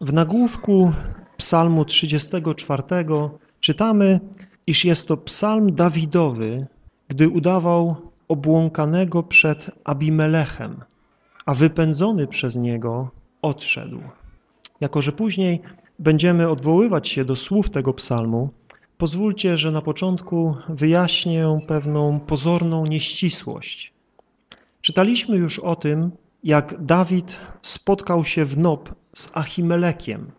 W nagłówku psalmu 34 czytamy, iż jest to psalm Dawidowy, gdy udawał obłąkanego przed Abimelechem, a wypędzony przez niego odszedł. Jako, że później będziemy odwoływać się do słów tego psalmu, pozwólcie, że na początku wyjaśnię pewną pozorną nieścisłość. Czytaliśmy już o tym, jak Dawid spotkał się w Nob z Achimelekiem,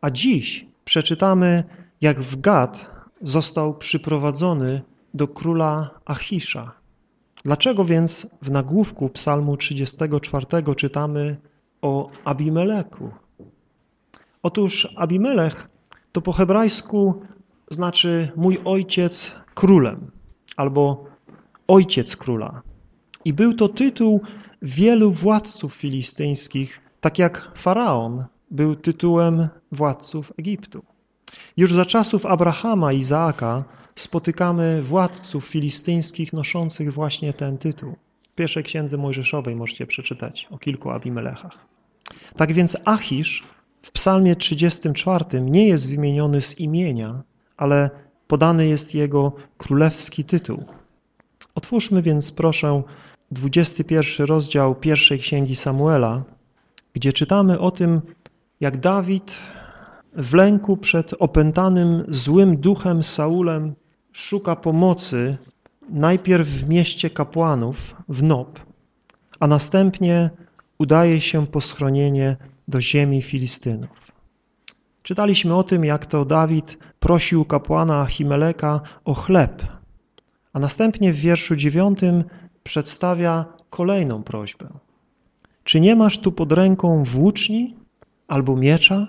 a dziś przeczytamy, jak w Gad został przyprowadzony do króla Achisza. Dlaczego więc w nagłówku psalmu 34 czytamy o Abimeleku? Otóż Abimelech to po hebrajsku znaczy mój ojciec królem albo ojciec króla. I był to tytuł wielu władców filistyńskich, tak jak Faraon był tytułem władców Egiptu. Już za czasów Abrahama i Izaaka spotykamy władców filistyńskich noszących właśnie ten tytuł. W pierwszej księdze Mojżeszowej możecie przeczytać o kilku Abimelechach. Tak więc Achisz w psalmie 34 nie jest wymieniony z imienia, ale podany jest jego królewski tytuł. Otwórzmy więc proszę 21 rozdział pierwszej księgi Samuela, gdzie czytamy o tym, jak Dawid w lęku przed opętanym złym duchem Saulem szuka pomocy najpierw w mieście kapłanów, w Nob, a następnie udaje się po schronienie do ziemi Filistynów. Czytaliśmy o tym, jak to Dawid prosił kapłana Achimeleka o chleb, a następnie w wierszu dziewiątym przedstawia kolejną prośbę. Czy nie masz tu pod ręką włóczni albo miecza?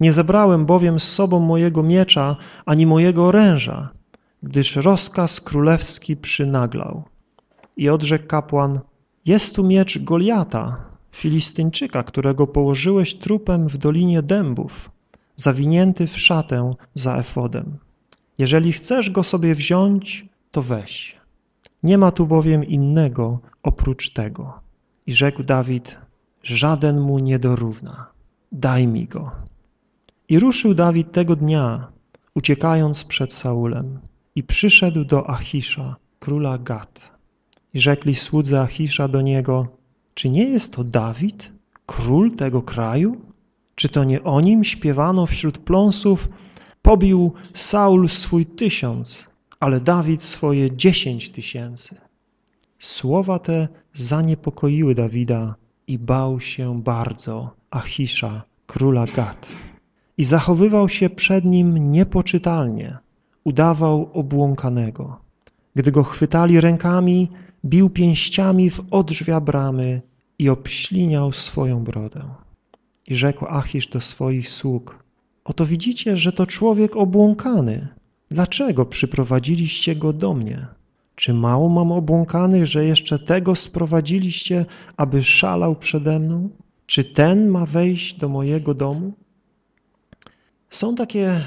Nie zabrałem bowiem z sobą mojego miecza ani mojego oręża, gdyż rozkaz królewski przynaglał. I odrzekł kapłan, jest tu miecz Goliata, Filistyńczyka, którego położyłeś trupem w Dolinie Dębów, zawinięty w szatę za efodem. Jeżeli chcesz go sobie wziąć, to weź. Nie ma tu bowiem innego oprócz tego. I rzekł Dawid, żaden mu nie dorówna, daj mi go. I ruszył Dawid tego dnia, uciekając przed Saulem i przyszedł do Achisza, króla Gad. I rzekli słudzy Achisza do niego, czy nie jest to Dawid, król tego kraju? Czy to nie o nim śpiewano wśród pląsów? Pobił Saul swój tysiąc, ale Dawid swoje dziesięć tysięcy. Słowa te zaniepokoiły Dawida i bał się bardzo Achisza, króla Gad. I zachowywał się przed nim niepoczytalnie, udawał obłąkanego. Gdy go chwytali rękami, bił pięściami w odrzwia bramy i obśliniał swoją brodę. I rzekł Achisz do swoich sług, oto widzicie, że to człowiek obłąkany. Dlaczego przyprowadziliście go do mnie? Czy mało mam obłąkanych, że jeszcze tego sprowadziliście, aby szalał przede mną? Czy ten ma wejść do mojego domu? Są takie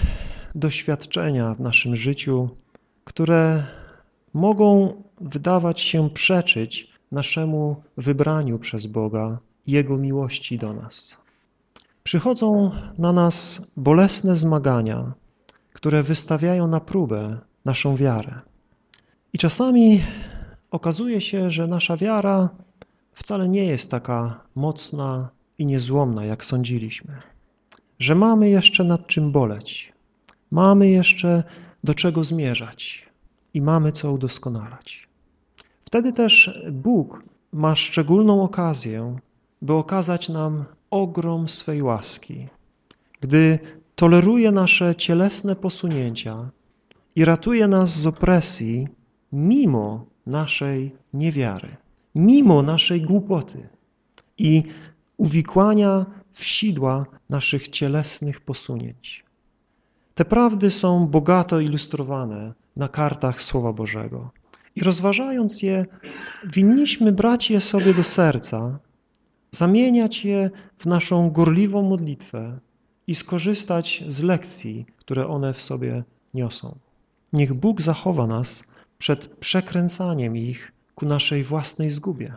doświadczenia w naszym życiu, które mogą wydawać się przeczyć naszemu wybraniu przez Boga Jego miłości do nas. Przychodzą na nas bolesne zmagania, które wystawiają na próbę naszą wiarę. I czasami okazuje się, że nasza wiara wcale nie jest taka mocna i niezłomna, jak sądziliśmy. Że mamy jeszcze nad czym boleć. Mamy jeszcze do czego zmierzać i mamy co udoskonalać. Wtedy też Bóg ma szczególną okazję, by okazać nam ogrom swej łaski, gdy toleruje nasze cielesne posunięcia i ratuje nas z opresji mimo naszej niewiary, mimo naszej głupoty i uwikłania w sidła naszych cielesnych posunięć. Te prawdy są bogato ilustrowane na kartach Słowa Bożego. I rozważając je, winniśmy brać je sobie do serca, zamieniać je w naszą gorliwą modlitwę i skorzystać z lekcji, które one w sobie niosą. Niech Bóg zachowa nas przed przekręcaniem ich ku naszej własnej zgubie,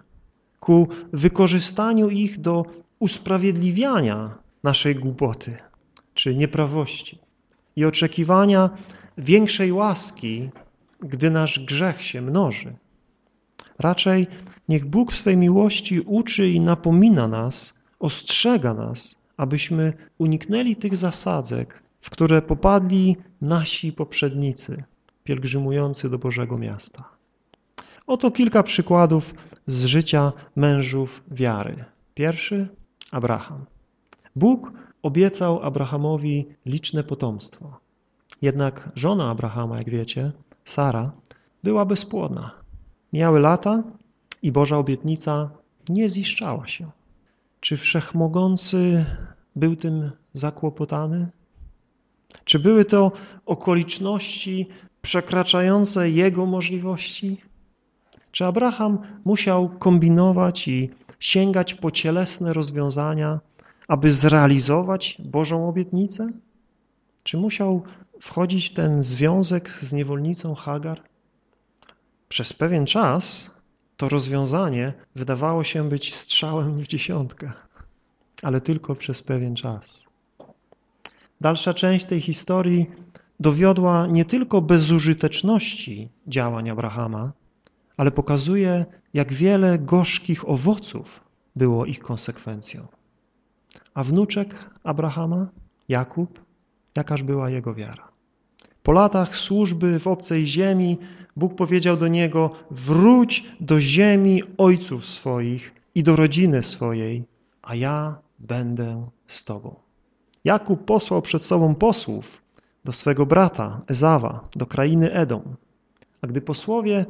ku wykorzystaniu ich do usprawiedliwiania naszej głupoty czy nieprawości i oczekiwania większej łaski, gdy nasz grzech się mnoży. Raczej niech Bóg w swej miłości uczy i napomina nas, ostrzega nas, abyśmy uniknęli tych zasadzek, w które popadli nasi poprzednicy, pielgrzymujący do Bożego Miasta. Oto kilka przykładów z życia mężów wiary. Pierwszy, Abraham. Bóg obiecał Abrahamowi liczne potomstwo. Jednak żona Abrahama, jak wiecie, Sara, była bezpłodna. Mijały lata i Boża obietnica nie ziszczała się. Czy Wszechmogący był tym zakłopotany? Czy były to okoliczności przekraczające jego możliwości? Czy Abraham musiał kombinować i sięgać po cielesne rozwiązania, aby zrealizować Bożą obietnicę? Czy musiał wchodzić w ten związek z niewolnicą Hagar? Przez pewien czas to rozwiązanie wydawało się być strzałem w dziesiątkę, ale tylko przez pewien czas. Dalsza część tej historii dowiodła nie tylko bezużyteczności działań Abrahama, ale pokazuje, jak wiele gorzkich owoców było ich konsekwencją. A wnuczek Abrahama, Jakub, jakaż była jego wiara. Po latach służby w obcej ziemi Bóg powiedział do niego, wróć do ziemi ojców swoich i do rodziny swojej, a ja będę z tobą. Jakub posłał przed sobą posłów do swego brata Ezawa, do krainy Edom. A gdy posłowie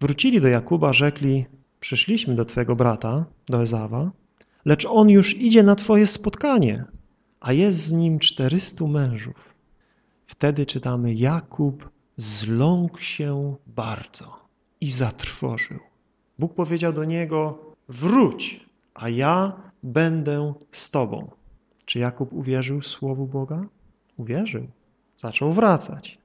wrócili do Jakuba, rzekli, przyszliśmy do twojego brata, do Ezawa, lecz on już idzie na twoje spotkanie, a jest z nim czterystu mężów. Wtedy czytamy, Jakub zląkł się bardzo i zatrwożył. Bóg powiedział do niego, wróć, a ja będę z tobą. Czy Jakub uwierzył słowu Boga? Uwierzył. Zaczął wracać.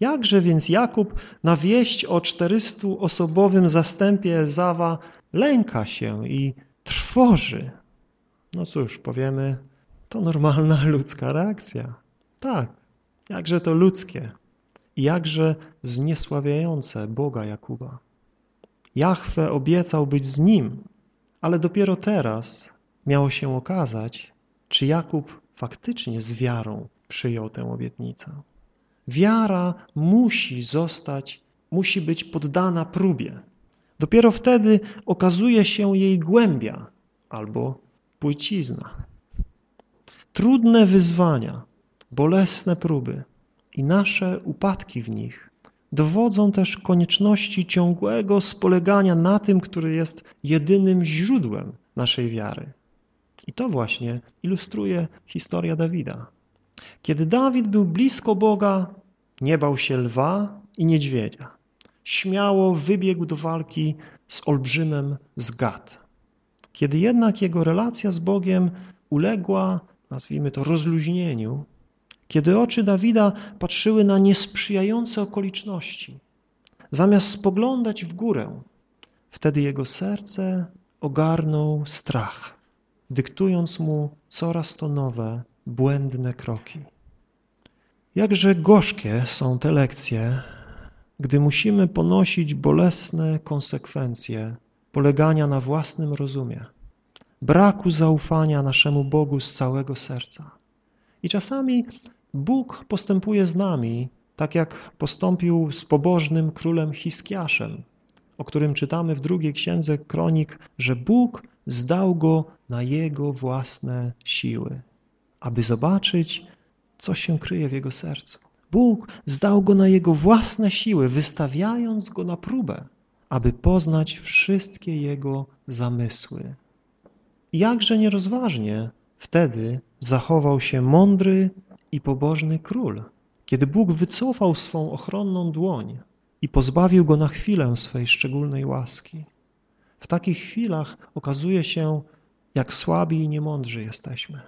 Jakże więc Jakub na wieść o 400-osobowym zastępie Ezawa lęka się i trwoży? No cóż, powiemy, to normalna ludzka reakcja. Tak, jakże to ludzkie i jakże zniesławiające Boga Jakuba. Jahwe obiecał być z nim, ale dopiero teraz miało się okazać, czy Jakub faktycznie z wiarą przyjął tę obietnicę. Wiara musi zostać, musi być poddana próbie. Dopiero wtedy okazuje się jej głębia albo płycizna. Trudne wyzwania, bolesne próby i nasze upadki w nich dowodzą też konieczności ciągłego spolegania na tym, który jest jedynym źródłem naszej wiary. I to właśnie ilustruje historia Dawida. Kiedy Dawid był blisko Boga, nie bał się lwa i niedźwiedzia. Śmiało wybiegł do walki z olbrzymem z Gad. Kiedy jednak jego relacja z Bogiem uległa, nazwijmy to, rozluźnieniu, kiedy oczy Dawida patrzyły na niesprzyjające okoliczności, zamiast spoglądać w górę, wtedy jego serce ogarnął strach, dyktując mu coraz to nowe, błędne kroki. Jakże gorzkie są te lekcje, gdy musimy ponosić bolesne konsekwencje polegania na własnym rozumie, braku zaufania naszemu Bogu z całego serca. I czasami Bóg postępuje z nami, tak jak postąpił z pobożnym królem Hiskiaszem, o którym czytamy w drugiej księdze kronik, że Bóg zdał go na jego własne siły, aby zobaczyć, co się kryje w jego sercu. Bóg zdał go na jego własne siły, wystawiając go na próbę, aby poznać wszystkie jego zamysły. Jakże nierozważnie wtedy zachował się mądry i pobożny król, kiedy Bóg wycofał swą ochronną dłoń i pozbawił go na chwilę swej szczególnej łaski. W takich chwilach okazuje się, jak słabi i niemądrzy jesteśmy.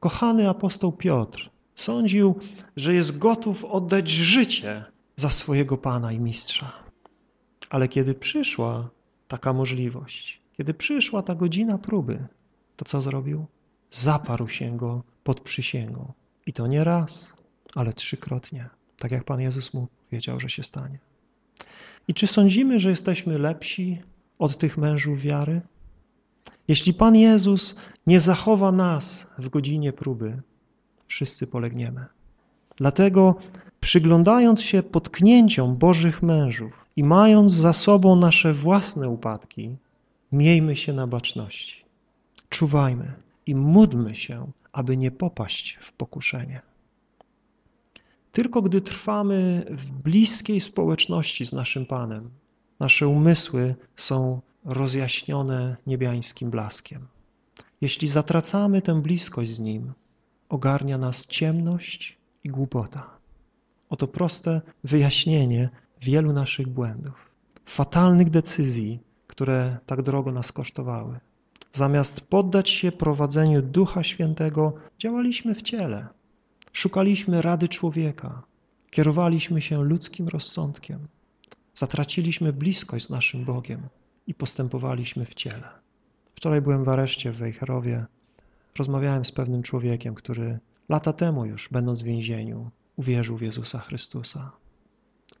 Kochany apostoł Piotr sądził, że jest gotów oddać życie za swojego Pana i Mistrza. Ale kiedy przyszła taka możliwość, kiedy przyszła ta godzina próby, to co zrobił? zaparł się go pod przysięgą. I to nie raz, ale trzykrotnie, tak jak Pan Jezus mu wiedział, że się stanie. I czy sądzimy, że jesteśmy lepsi od tych mężów wiary? Jeśli Pan Jezus nie zachowa nas w godzinie próby, wszyscy polegniemy. Dlatego przyglądając się potknięciom Bożych mężów i mając za sobą nasze własne upadki, miejmy się na baczności. Czuwajmy i módlmy się, aby nie popaść w pokuszenie. Tylko gdy trwamy w bliskiej społeczności z naszym Panem, nasze umysły są rozjaśnione niebiańskim blaskiem. Jeśli zatracamy tę bliskość z Nim, ogarnia nas ciemność i głupota. Oto proste wyjaśnienie wielu naszych błędów, fatalnych decyzji, które tak drogo nas kosztowały. Zamiast poddać się prowadzeniu Ducha Świętego, działaliśmy w ciele. Szukaliśmy rady człowieka, kierowaliśmy się ludzkim rozsądkiem, zatraciliśmy bliskość z naszym Bogiem i postępowaliśmy w ciele. Wczoraj byłem w areszcie w Wejherowie, rozmawiałem z pewnym człowiekiem, który lata temu już, będąc w więzieniu, uwierzył w Jezusa Chrystusa.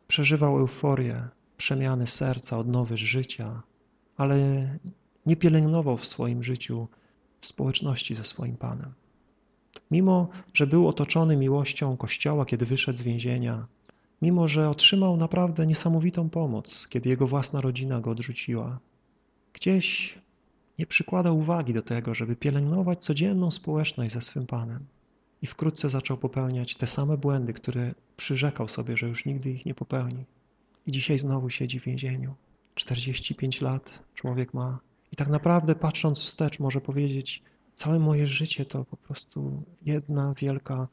Przeżywał euforię, przemiany serca, odnowy życia, ale nie pielęgnował w swoim życiu społeczności ze swoim Panem. Mimo, że był otoczony miłością Kościoła, kiedy wyszedł z więzienia, mimo, że otrzymał naprawdę niesamowitą pomoc, kiedy jego własna rodzina go odrzuciła, gdzieś nie przykładał uwagi do tego, żeby pielęgnować codzienną społeczność ze swym Panem. I wkrótce zaczął popełniać te same błędy, które przyrzekał sobie, że już nigdy ich nie popełni. I dzisiaj znowu siedzi w więzieniu. 45 lat człowiek ma. Tak naprawdę patrząc wstecz może powiedzieć, całe moje życie to po prostu jedna wielka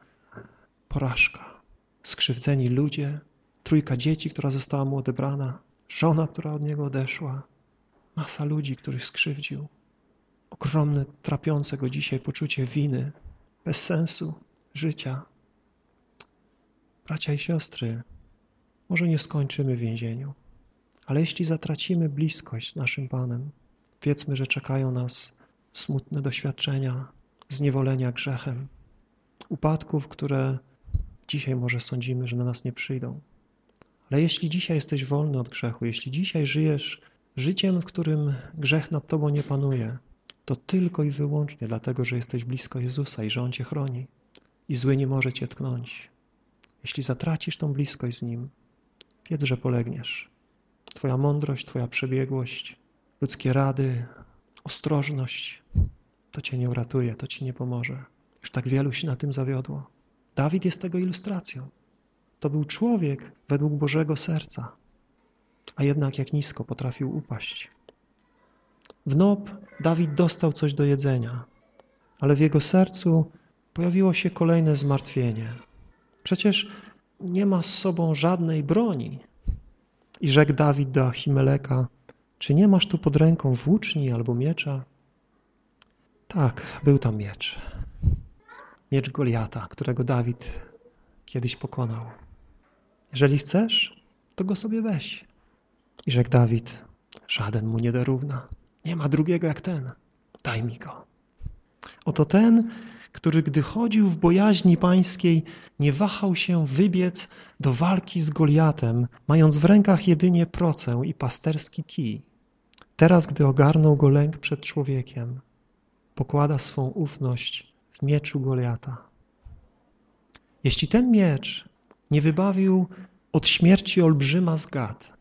porażka. Skrzywdzeni ludzie, trójka dzieci, która została mu odebrana, żona, która od niego odeszła, masa ludzi, których skrzywdził. Ogromne, trapiące go dzisiaj poczucie winy, bez sensu życia. Bracia i siostry, może nie skończymy w więzieniu, ale jeśli zatracimy bliskość z naszym Panem, wiedzmy, że czekają nas smutne doświadczenia, zniewolenia grzechem, upadków, które dzisiaj może sądzimy, że na nas nie przyjdą. Ale jeśli dzisiaj jesteś wolny od grzechu, jeśli dzisiaj żyjesz życiem, w którym grzech nad tobą nie panuje, to tylko i wyłącznie dlatego, że jesteś blisko Jezusa i że On cię chroni i zły nie może cię tknąć. Jeśli zatracisz tą bliskość z Nim, wiedz, że polegniesz. Twoja mądrość, Twoja przebiegłość, ludzkie rady, ostrożność, to Cię nie uratuje, to Ci nie pomoże. Już tak wielu się na tym zawiodło. Dawid jest tego ilustracją. To był człowiek według Bożego serca, a jednak jak nisko potrafił upaść. W Nob Dawid dostał coś do jedzenia, ale w jego sercu pojawiło się kolejne zmartwienie. Przecież nie ma z sobą żadnej broni. I rzekł Dawid do Achimeleka, czy nie masz tu pod ręką włóczni albo miecza? Tak, był tam miecz. Miecz Goliata, którego Dawid kiedyś pokonał. Jeżeli chcesz, to go sobie weź. I rzekł Dawid, żaden mu nie dorówna. Nie ma drugiego jak ten. Daj mi go. Oto ten, który gdy chodził w bojaźni pańskiej, nie wahał się wybiec do walki z Goliatem, mając w rękach jedynie procę i pasterski kij. Teraz, gdy ogarnął go lęk przed człowiekiem, pokłada swą ufność w mieczu Goliata. Jeśli ten miecz nie wybawił od śmierci olbrzyma z Gad,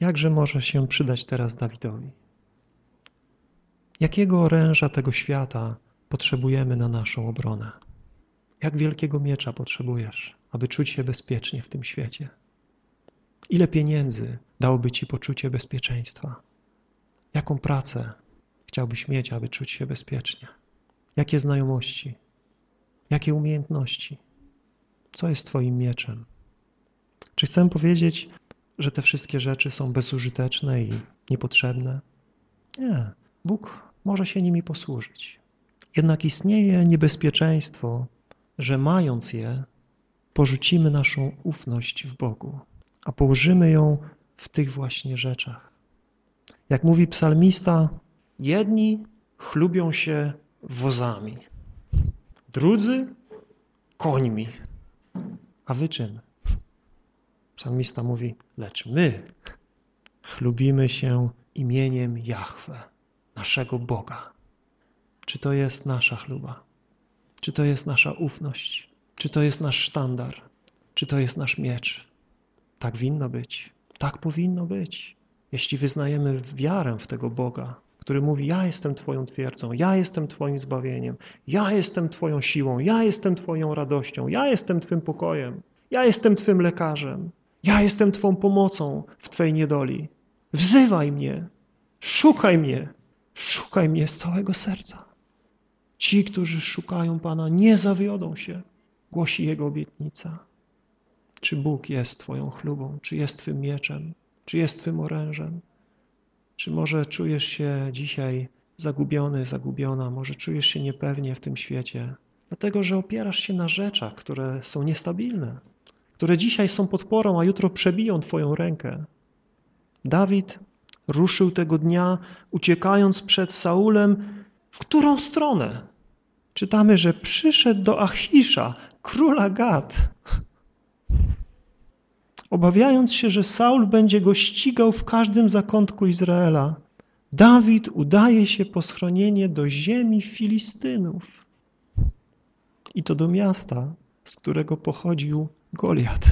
jakże może się przydać teraz Dawidowi? Jakiego oręża tego świata potrzebujemy na naszą obronę? Jak wielkiego miecza potrzebujesz, aby czuć się bezpiecznie w tym świecie? Ile pieniędzy dałoby Ci poczucie bezpieczeństwa? Jaką pracę chciałbyś mieć, aby czuć się bezpiecznie? Jakie znajomości? Jakie umiejętności? Co jest Twoim mieczem? Czy chcę powiedzieć, że te wszystkie rzeczy są bezużyteczne i niepotrzebne? Nie. Bóg może się nimi posłużyć. Jednak istnieje niebezpieczeństwo, że mając je, porzucimy naszą ufność w Bogu, a położymy ją w tych właśnie rzeczach. Jak mówi psalmista, jedni chlubią się wozami, drudzy końmi. A wy czym? Psalmista mówi, lecz my chlubimy się imieniem Jahwe, naszego Boga. Czy to jest nasza chluba? Czy to jest nasza ufność? Czy to jest nasz sztandar? Czy to jest nasz miecz? Tak winno być. Tak powinno być. Jeśli wyznajemy wiarę w tego Boga, który mówi, ja jestem Twoją twierdzą, ja jestem Twoim zbawieniem, ja jestem Twoją siłą, ja jestem Twoją radością, ja jestem Twym pokojem, ja jestem Twym lekarzem, ja jestem Twą pomocą w Twojej niedoli. Wzywaj mnie, szukaj mnie, szukaj mnie z całego serca. Ci, którzy szukają Pana, nie zawiodą się, głosi Jego obietnica. Czy Bóg jest Twoją chlubą, czy jest Twym mieczem, czy jest Twym orężem? Czy może czujesz się dzisiaj zagubiony, zagubiona, może czujesz się niepewnie w tym świecie, dlatego że opierasz się na rzeczach, które są niestabilne, które dzisiaj są podporą, a jutro przebiją Twoją rękę. Dawid ruszył tego dnia, uciekając przed Saulem, w którą stronę? Czytamy, że przyszedł do Achisza, króla Gad, obawiając się, że Saul będzie go ścigał w każdym zakątku Izraela. Dawid udaje się po schronienie do ziemi Filistynów i to do miasta, z którego pochodził Goliat.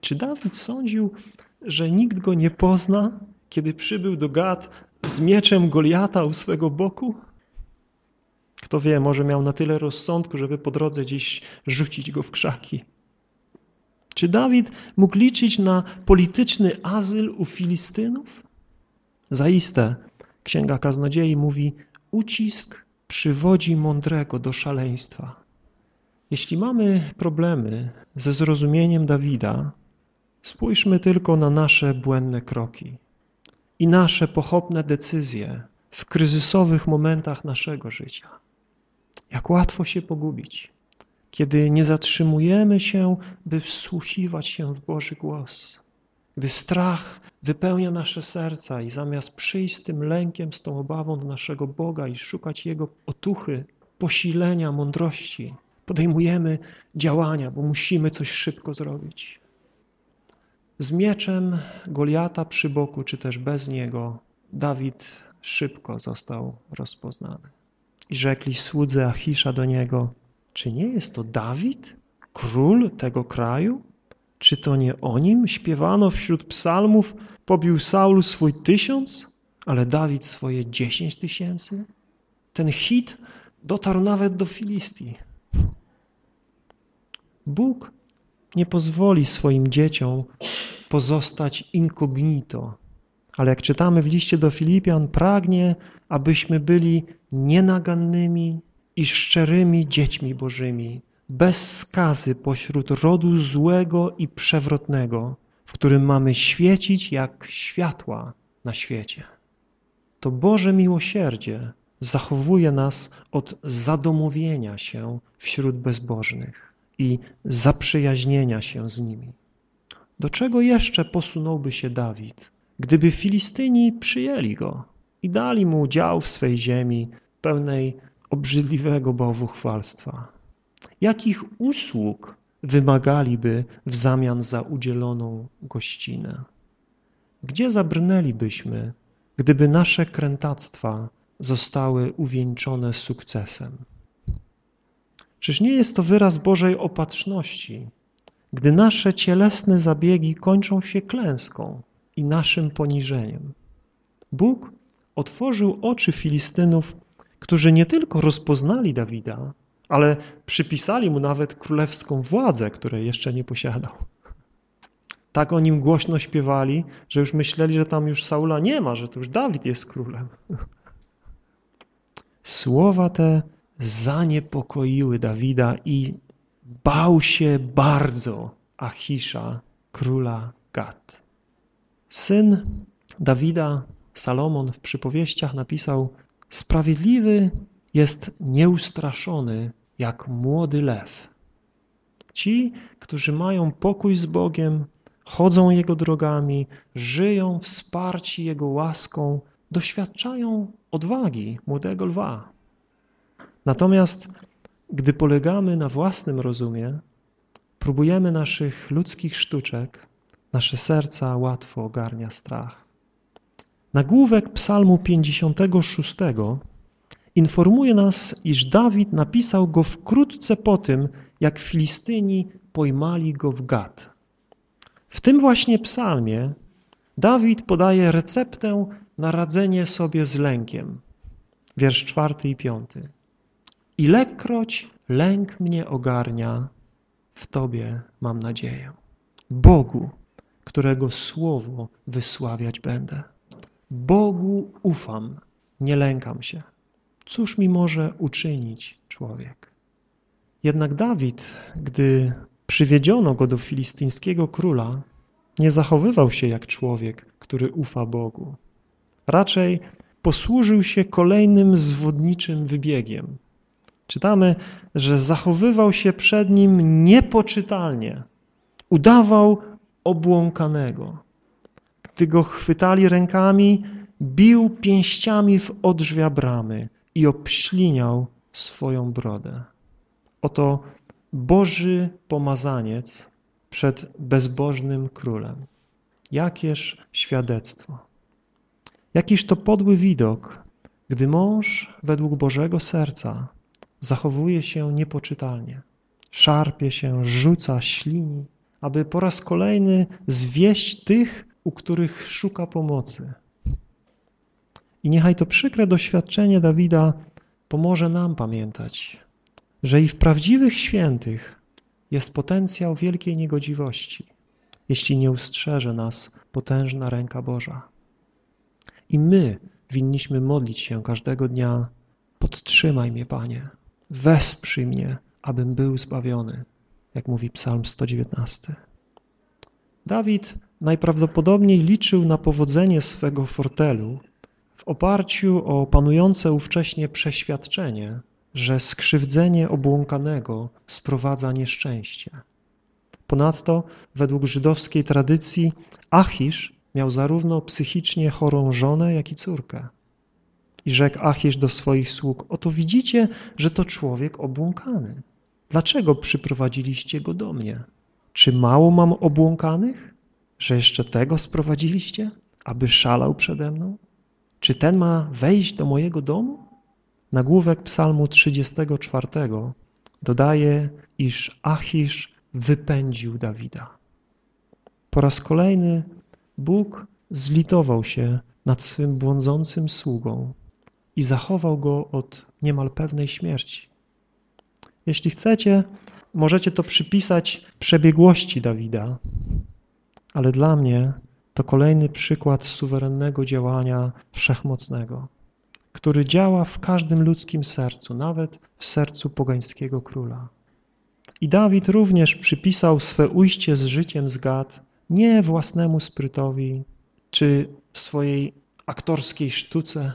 Czy Dawid sądził, że nikt go nie pozna, kiedy przybył do Gad z mieczem Goliata u swego boku? Kto wie, może miał na tyle rozsądku, żeby po drodze gdzieś rzucić go w krzaki. Czy Dawid mógł liczyć na polityczny azyl u Filistynów? Zaiste, Księga Kaznodziei mówi, ucisk przywodzi mądrego do szaleństwa. Jeśli mamy problemy ze zrozumieniem Dawida, spójrzmy tylko na nasze błędne kroki i nasze pochopne decyzje w kryzysowych momentach naszego życia. Jak łatwo się pogubić, kiedy nie zatrzymujemy się, by wsłuchiwać się w Boży głos. Gdy strach wypełnia nasze serca i zamiast przyjść z tym lękiem, z tą obawą do naszego Boga i szukać Jego otuchy, posilenia, mądrości, podejmujemy działania, bo musimy coś szybko zrobić. Z mieczem Goliata przy boku, czy też bez niego, Dawid szybko został rozpoznany. I rzekli słudzy Achisza do niego, czy nie jest to Dawid, król tego kraju? Czy to nie o nim śpiewano wśród psalmów, pobił Saul swój tysiąc, ale Dawid swoje dziesięć tysięcy? Ten hit dotarł nawet do Filistii. Bóg nie pozwoli swoim dzieciom pozostać incognito, ale jak czytamy w liście do Filipian, pragnie, abyśmy byli nienagannymi i szczerymi dziećmi Bożymi, bez skazy pośród rodu złego i przewrotnego, w którym mamy świecić jak światła na świecie. To Boże miłosierdzie zachowuje nas od zadomowienia się wśród bezbożnych i zaprzyjaźnienia się z nimi. Do czego jeszcze posunąłby się Dawid, gdyby Filistyni przyjęli go i dali mu dział w swej ziemi pełnej obrzydliwego bałwuchwalstwa? Jakich usług wymagaliby w zamian za udzieloną gościnę? Gdzie zabrnęlibyśmy, gdyby nasze krętactwa zostały uwieńczone sukcesem? Czyż nie jest to wyraz Bożej opatrzności, gdy nasze cielesne zabiegi kończą się klęską i naszym poniżeniem? Bóg otworzył oczy Filistynów, którzy nie tylko rozpoznali Dawida, ale przypisali mu nawet królewską władzę, której jeszcze nie posiadał. Tak o nim głośno śpiewali, że już myśleli, że tam już Saula nie ma, że to już Dawid jest królem. Słowa te zaniepokoiły Dawida i bał się bardzo Achisza, króla Gad. Syn Dawida, Salomon w przypowieściach napisał Sprawiedliwy jest nieustraszony jak młody lew. Ci, którzy mają pokój z Bogiem, chodzą Jego drogami, żyją wsparci Jego łaską, doświadczają odwagi młodego lwa. Natomiast gdy polegamy na własnym rozumie, próbujemy naszych ludzkich sztuczek, nasze serca łatwo ogarnia strach. Nagłówek psalmu 56 informuje nas, iż Dawid napisał go wkrótce po tym, jak Filistyni pojmali go w Gad. W tym właśnie psalmie Dawid podaje receptę na radzenie sobie z lękiem. Wiersz czwarty i piąty. Ilekroć lęk mnie ogarnia, w Tobie mam nadzieję. Bogu, którego słowo wysławiać będę. Bogu ufam, nie lękam się. Cóż mi może uczynić człowiek? Jednak Dawid, gdy przywiedziono go do filistyńskiego króla, nie zachowywał się jak człowiek, który ufa Bogu. Raczej posłużył się kolejnym zwodniczym wybiegiem. Czytamy, że zachowywał się przed nim niepoczytalnie. Udawał obłąkanego. Gdy go chwytali rękami, bił pięściami w odrzwia bramy i obśliniał swoją brodę. Oto Boży pomazaniec przed bezbożnym królem. Jakież świadectwo. Jakiż to podły widok, gdy mąż według Bożego serca zachowuje się niepoczytalnie, szarpie się, rzuca, ślini, aby po raz kolejny zwieść tych, u których szuka pomocy. I niechaj to przykre doświadczenie Dawida pomoże nam pamiętać, że i w prawdziwych świętych jest potencjał wielkiej niegodziwości, jeśli nie ustrzeże nas potężna ręka Boża. I my winniśmy modlić się każdego dnia, podtrzymaj mnie, Panie, wesprzyj mnie, abym był zbawiony, jak mówi Psalm 119. Dawid najprawdopodobniej liczył na powodzenie swego fortelu w oparciu o panujące ówcześnie przeświadczenie, że skrzywdzenie obłąkanego sprowadza nieszczęście. Ponadto, według żydowskiej tradycji, Achisz miał zarówno psychicznie chorą żonę, jak i córkę. I rzekł Achisz do swoich sług, oto widzicie, że to człowiek obłąkany. Dlaczego przyprowadziliście go do mnie? Czy mało mam obłąkanych, że jeszcze tego sprowadziliście, aby szalał przede mną? Czy ten ma wejść do mojego domu? Nagłówek psalmu 34 dodaje, iż Achisz wypędził Dawida. Po raz kolejny Bóg zlitował się nad swym błądzącym sługą i zachował go od niemal pewnej śmierci. Jeśli chcecie, możecie to przypisać przebiegłości Dawida, ale dla mnie to kolejny przykład suwerennego działania wszechmocnego, który działa w każdym ludzkim sercu, nawet w sercu pogańskiego króla. I Dawid również przypisał swe ujście z życiem z Gad nie własnemu sprytowi czy swojej aktorskiej sztuce,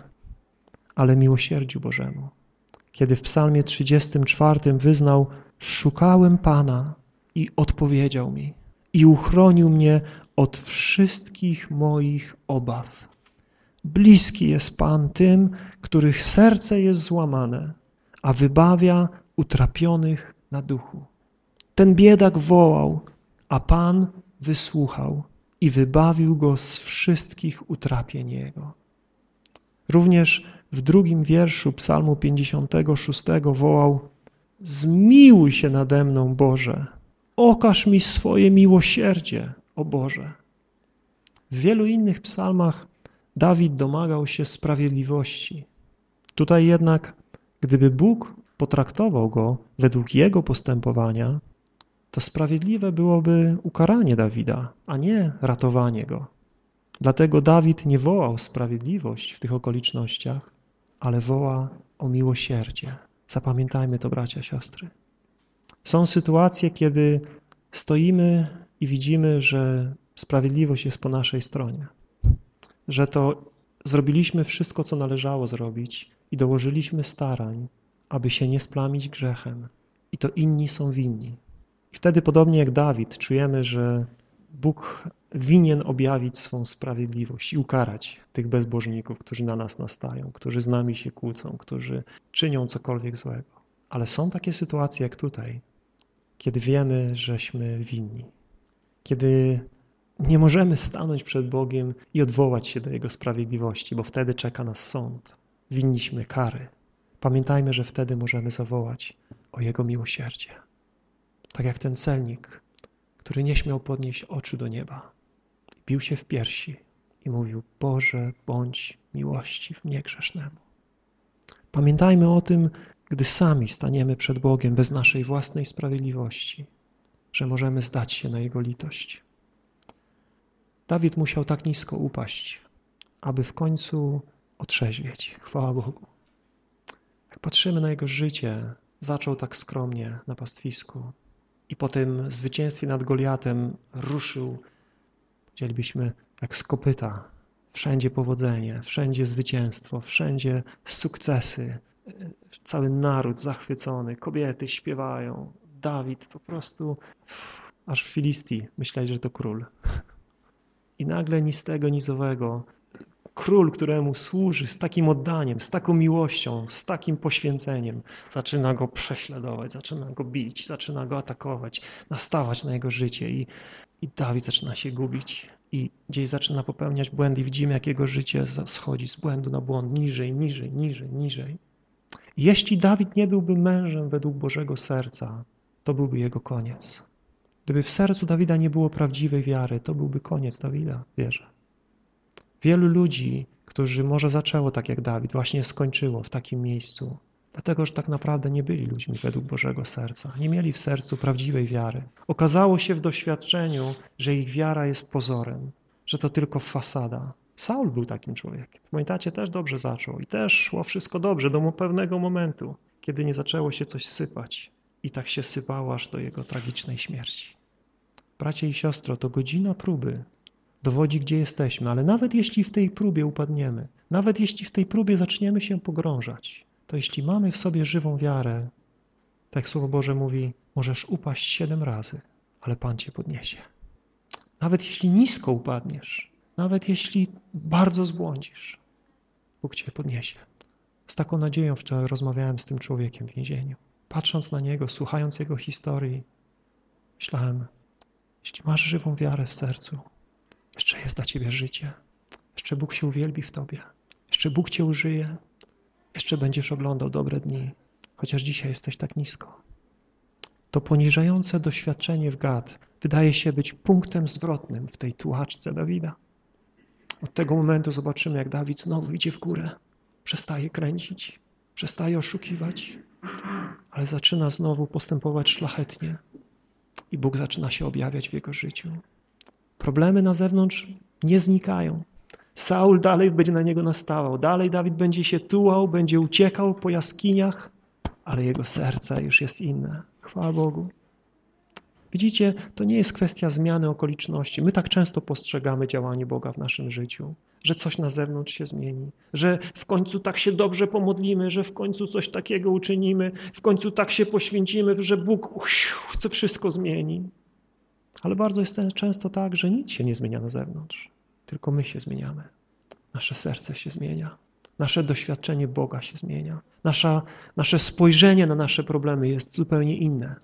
ale miłosierdziu Bożemu. Kiedy w psalmie 34 wyznał szukałem Pana i odpowiedział mi i uchronił mnie od wszystkich moich obaw. Bliski jest Pan tym, których serce jest złamane, a wybawia utrapionych na duchu. Ten biedak wołał, a Pan wysłuchał i wybawił go z wszystkich utrapień jego. Również w drugim wierszu psalmu 56 wołał Zmiłuj się nade mną, Boże, okaż mi swoje miłosierdzie, o Boże. W wielu innych psalmach Dawid domagał się sprawiedliwości. Tutaj jednak, gdyby Bóg potraktował go według jego postępowania, to sprawiedliwe byłoby ukaranie Dawida, a nie ratowanie go. Dlatego Dawid nie wołał sprawiedliwość w tych okolicznościach, ale woła o miłosierdzie. Zapamiętajmy to, bracia, siostry. Są sytuacje, kiedy stoimy i widzimy, że sprawiedliwość jest po naszej stronie, że to zrobiliśmy wszystko, co należało zrobić i dołożyliśmy starań, aby się nie splamić grzechem i to inni są winni. I wtedy podobnie jak Dawid czujemy, że Bóg winien objawić swą sprawiedliwość i ukarać tych bezbożników, którzy na nas nastają, którzy z nami się kłócą, którzy czynią cokolwiek złego. Ale są takie sytuacje jak tutaj, kiedy wiemy, żeśmy winni. Kiedy nie możemy stanąć przed Bogiem i odwołać się do Jego sprawiedliwości, bo wtedy czeka nas sąd. Winniśmy kary. Pamiętajmy, że wtedy możemy zawołać o Jego miłosierdzie. Tak jak ten celnik, który nie śmiał podnieść oczu do nieba. Bił się w piersi i mówił, Boże, bądź miłościw mnie grzesznemu. Pamiętajmy o tym, gdy sami staniemy przed Bogiem bez naszej własnej sprawiedliwości, że możemy zdać się na Jego litość. Dawid musiał tak nisko upaść, aby w końcu otrzeźwieć. Chwała Bogu. Jak patrzymy na jego życie, zaczął tak skromnie na pastwisku i po tym zwycięstwie nad Goliatem ruszył, powiedzielibyśmy, jak z kopyta. Wszędzie powodzenie, wszędzie zwycięstwo, wszędzie sukcesy. Cały naród zachwycony, kobiety śpiewają. Dawid po prostu, aż w Filistii myśleli, że to król. I nagle ni z tego, ni z owego król, któremu służy z takim oddaniem, z taką miłością, z takim poświęceniem, zaczyna go prześladować, zaczyna go bić, zaczyna go atakować, nastawać na jego życie i, i Dawid zaczyna się gubić i gdzieś zaczyna popełniać błędy i widzimy, jak jego życie schodzi z błędu na błąd, niżej, niżej, niżej, niżej. Jeśli Dawid nie byłby mężem według Bożego serca, to byłby jego koniec. Gdyby w sercu Dawida nie było prawdziwej wiary, to byłby koniec Dawida, wierzę. Wielu ludzi, którzy może zaczęło tak jak Dawid, właśnie skończyło w takim miejscu, dlatego że tak naprawdę nie byli ludźmi według Bożego serca, nie mieli w sercu prawdziwej wiary. Okazało się w doświadczeniu, że ich wiara jest pozorem, że to tylko fasada. Saul był takim człowiekiem. Pamiętacie, też dobrze zaczął i też szło wszystko dobrze do pewnego momentu, kiedy nie zaczęło się coś sypać i tak się sypało aż do jego tragicznej śmierci. Bracie i siostro, to godzina próby dowodzi, gdzie jesteśmy, ale nawet jeśli w tej próbie upadniemy, nawet jeśli w tej próbie zaczniemy się pogrążać, to jeśli mamy w sobie żywą wiarę, tak Słowo Boże mówi, możesz upaść siedem razy, ale Pan cię podniesie. Nawet jeśli nisko upadniesz, nawet jeśli bardzo zbłądzisz, Bóg cię podniesie. Z taką nadzieją wczoraj rozmawiałem z tym człowiekiem w więzieniu. Patrząc na niego, słuchając jego historii, myślałem, jeśli masz żywą wiarę w sercu, jeszcze jest dla Ciebie życie. Jeszcze Bóg się uwielbi w Tobie. Jeszcze Bóg Cię użyje. Jeszcze będziesz oglądał dobre dni, chociaż dzisiaj jesteś tak nisko. To poniżające doświadczenie w Gad wydaje się być punktem zwrotnym w tej tułaczce Dawida. Od tego momentu zobaczymy, jak Dawid znowu idzie w górę. Przestaje kręcić, przestaje oszukiwać, ale zaczyna znowu postępować szlachetnie i Bóg zaczyna się objawiać w jego życiu. Problemy na zewnątrz nie znikają. Saul dalej będzie na niego nastawał, dalej Dawid będzie się tułał, będzie uciekał po jaskiniach, ale jego serce już jest inne. Chwała Bogu. Widzicie, to nie jest kwestia zmiany okoliczności. My tak często postrzegamy działanie Boga w naszym życiu, że coś na zewnątrz się zmieni, że w końcu tak się dobrze pomodlimy, że w końcu coś takiego uczynimy, w końcu tak się poświęcimy, że Bóg chce wszystko zmieni. Ale bardzo jest często tak, że nic się nie zmienia na zewnątrz, tylko my się zmieniamy. Nasze serce się zmienia, nasze doświadczenie Boga się zmienia, Nasza, nasze spojrzenie na nasze problemy jest zupełnie inne.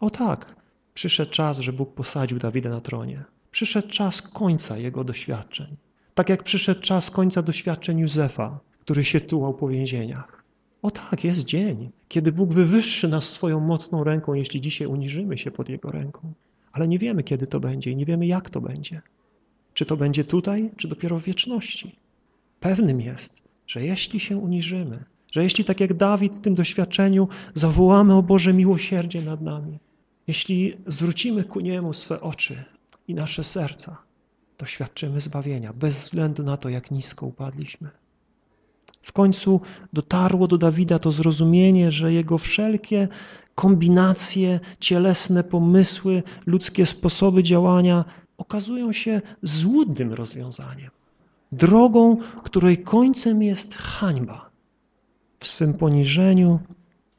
O tak, przyszedł czas, że Bóg posadził Dawida na tronie. Przyszedł czas końca jego doświadczeń. Tak jak przyszedł czas końca doświadczeń Józefa, który się tułał po więzieniach. O tak, jest dzień, kiedy Bóg wywyższy nas swoją mocną ręką, jeśli dzisiaj uniżymy się pod Jego ręką. Ale nie wiemy, kiedy to będzie i nie wiemy, jak to będzie. Czy to będzie tutaj, czy dopiero w wieczności. Pewnym jest, że jeśli się uniżymy, że jeśli tak jak Dawid w tym doświadczeniu zawołamy o Boże miłosierdzie nad nami, jeśli zwrócimy ku Niemu swe oczy i nasze serca, to świadczymy zbawienia, bez względu na to, jak nisko upadliśmy. W końcu dotarło do Dawida to zrozumienie, że jego wszelkie kombinacje, cielesne pomysły, ludzkie sposoby działania okazują się złudnym rozwiązaniem. Drogą, której końcem jest hańba. W swym poniżeniu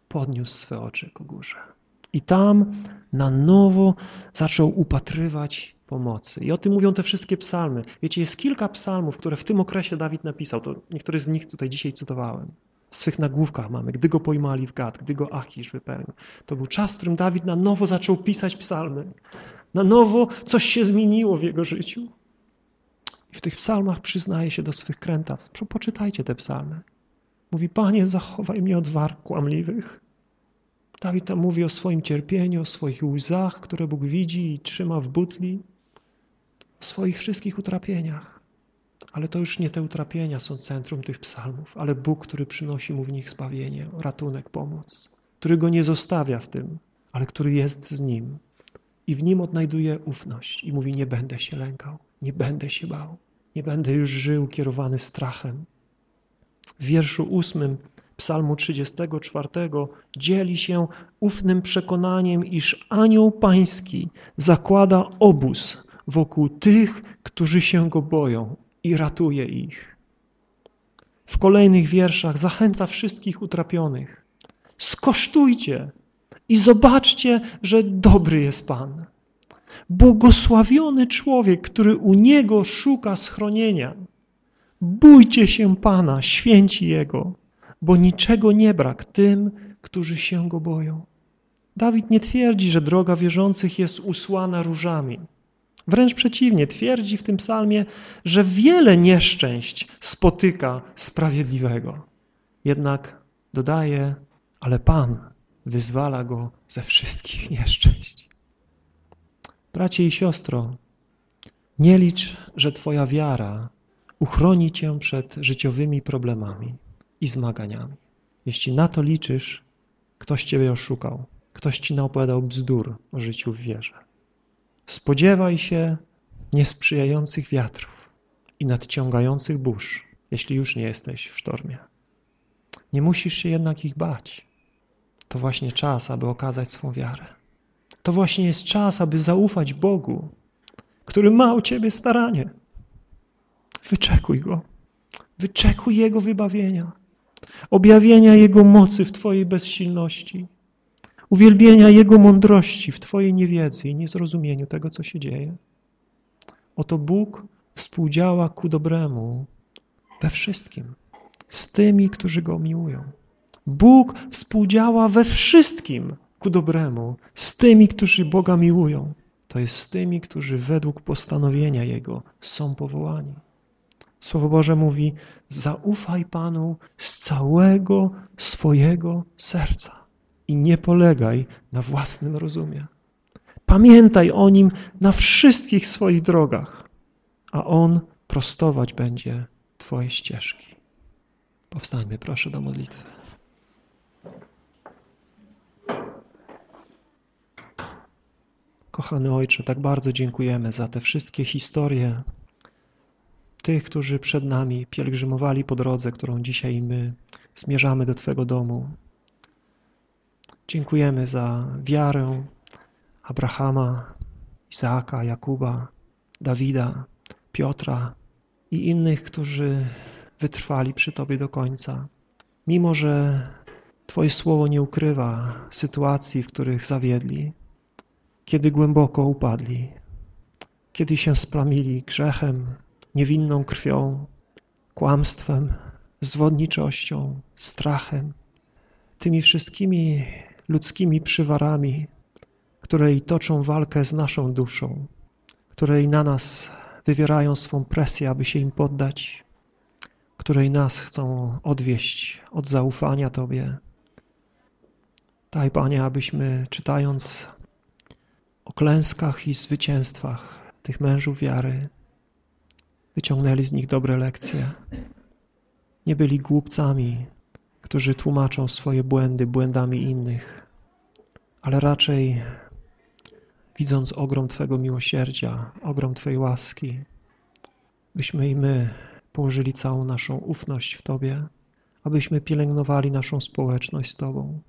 podniósł swe oczy ku górze. I tam na nowo zaczął upatrywać pomocy. I o tym mówią te wszystkie psalmy. Wiecie, jest kilka psalmów, które w tym okresie Dawid napisał. To niektóre z nich tutaj dzisiaj cytowałem. W swych nagłówkach mamy, gdy go pojmali w gad, gdy go Achisz wypełnił. To był czas, w którym Dawid na nowo zaczął pisać psalmy. Na nowo coś się zmieniło w jego życiu. I w tych psalmach przyznaje się do swych krętactw. Poczytajcie te psalmy. Mówi, Panie, zachowaj mnie od war kłamliwych. Dawid tam mówi o swoim cierpieniu, o swoich łzach, które Bóg widzi i trzyma w butli, o swoich wszystkich utrapieniach. Ale to już nie te utrapienia są centrum tych psalmów, ale Bóg, który przynosi mu w nich zbawienie, ratunek, pomoc, który go nie zostawia w tym, ale który jest z nim i w nim odnajduje ufność i mówi, nie będę się lękał, nie będę się bał, nie będę już żył kierowany strachem. W wierszu ósmym psalmu 34 dzieli się ufnym przekonaniem, iż anioł pański zakłada obóz wokół tych, którzy się go boją i ratuje ich. W kolejnych wierszach zachęca wszystkich utrapionych. Skosztujcie i zobaczcie, że dobry jest Pan. Błogosławiony człowiek, który u Niego szuka schronienia. Bójcie się Pana, święci Jego, bo niczego nie brak tym, którzy się Go boją. Dawid nie twierdzi, że droga wierzących jest usłana różami. Wręcz przeciwnie, twierdzi w tym psalmie, że wiele nieszczęść spotyka sprawiedliwego. Jednak dodaje, ale Pan wyzwala go ze wszystkich nieszczęść. Bracie i siostro, nie licz, że Twoja wiara uchroni Cię przed życiowymi problemami i zmaganiami. Jeśli na to liczysz, ktoś Ciebie oszukał, ktoś Ci naopowiadał bzdur o życiu w wierze. Spodziewaj się niesprzyjających wiatrów i nadciągających burz, jeśli już nie jesteś w sztormie. Nie musisz się jednak ich bać. To właśnie czas, aby okazać swą wiarę. To właśnie jest czas, aby zaufać Bogu, który ma o ciebie staranie. Wyczekuj Go. Wyczekuj Jego wybawienia, objawienia Jego mocy w Twojej bezsilności uwielbienia Jego mądrości w Twojej niewiedzy i niezrozumieniu tego, co się dzieje. Oto Bóg współdziała ku dobremu we wszystkim, z tymi, którzy Go miłują. Bóg współdziała we wszystkim ku dobremu, z tymi, którzy Boga miłują. To jest z tymi, którzy według postanowienia Jego są powołani. Słowo Boże mówi, zaufaj Panu z całego swojego serca i nie polegaj na własnym rozumie. Pamiętaj o Nim na wszystkich swoich drogach, a On prostować będzie Twoje ścieżki. Powstańmy proszę do modlitwy. Kochany Ojcze, tak bardzo dziękujemy za te wszystkie historie tych, którzy przed nami pielgrzymowali po drodze, którą dzisiaj my zmierzamy do Twego domu. Dziękujemy za wiarę Abrahama, Izaaka, Jakuba, Dawida, Piotra i innych, którzy wytrwali przy Tobie do końca. Mimo, że Twoje słowo nie ukrywa sytuacji, w których zawiedli, kiedy głęboko upadli, kiedy się splamili grzechem, niewinną krwią, kłamstwem, zwodniczością, strachem, tymi wszystkimi ludzkimi przywarami, które i toczą walkę z naszą duszą, które i na nas wywierają swą presję, aby się im poddać, które i nas chcą odwieść od zaufania Tobie. Daj, Panie, abyśmy czytając o klęskach i zwycięstwach tych mężów wiary, wyciągnęli z nich dobre lekcje. Nie byli głupcami, którzy tłumaczą swoje błędy błędami innych, ale raczej widząc ogrom Twego miłosierdzia, ogrom Twojej łaski, byśmy i my położyli całą naszą ufność w Tobie, abyśmy pielęgnowali naszą społeczność z Tobą,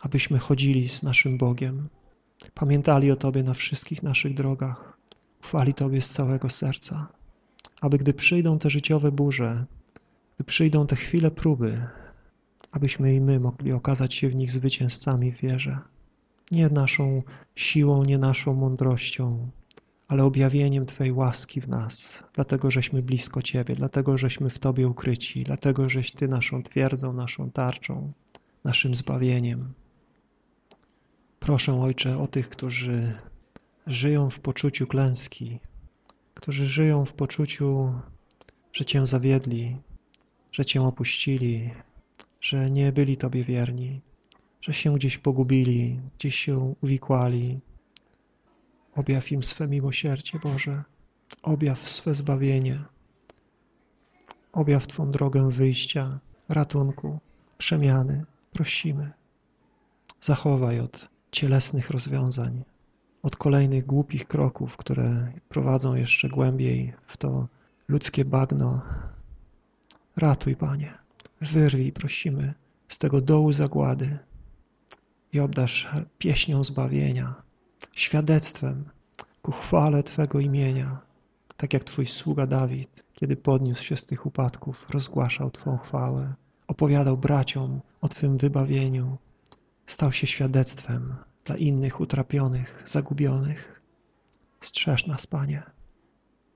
abyśmy chodzili z naszym Bogiem, pamiętali o Tobie na wszystkich naszych drogach, ufali Tobie z całego serca, aby gdy przyjdą te życiowe burze, gdy przyjdą te chwile próby, abyśmy i my mogli okazać się w nich zwycięzcami w wierze. Nie naszą siłą, nie naszą mądrością, ale objawieniem Twojej łaski w nas, dlatego żeśmy blisko Ciebie, dlatego żeśmy w Tobie ukryci, dlatego żeś Ty naszą twierdzą, naszą tarczą, naszym zbawieniem. Proszę, Ojcze, o tych, którzy żyją w poczuciu klęski, którzy żyją w poczuciu, że Cię zawiedli, że Cię opuścili, że nie byli Tobie wierni, że się gdzieś pogubili, gdzieś się uwikłali. Objaw im swe miłosierdzie, Boże. Objaw swe zbawienie. Objaw Twą drogę wyjścia, ratunku, przemiany. Prosimy. Zachowaj od cielesnych rozwiązań, od kolejnych głupich kroków, które prowadzą jeszcze głębiej w to ludzkie bagno. Ratuj, Panie. Wyrwij, prosimy, z tego dołu zagłady i obdasz pieśnią zbawienia, świadectwem ku chwale Twego imienia, tak jak Twój sługa Dawid, kiedy podniósł się z tych upadków, rozgłaszał Twą chwałę, opowiadał braciom o Twym wybawieniu, stał się świadectwem dla innych utrapionych, zagubionych. Strzeż nas, Panie.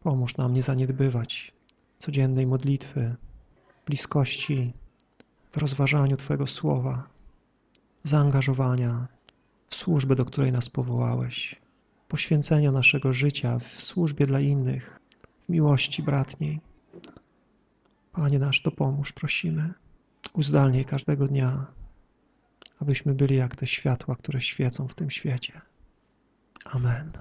Pomóż nam nie zaniedbywać codziennej modlitwy, bliskości w rozważaniu Twojego Słowa, zaangażowania w służbę, do której nas powołałeś, poświęcenia naszego życia w służbie dla innych, w miłości bratniej. Panie nasz, dopomóż, prosimy, uzdalnij każdego dnia, abyśmy byli jak te światła, które świecą w tym świecie. Amen.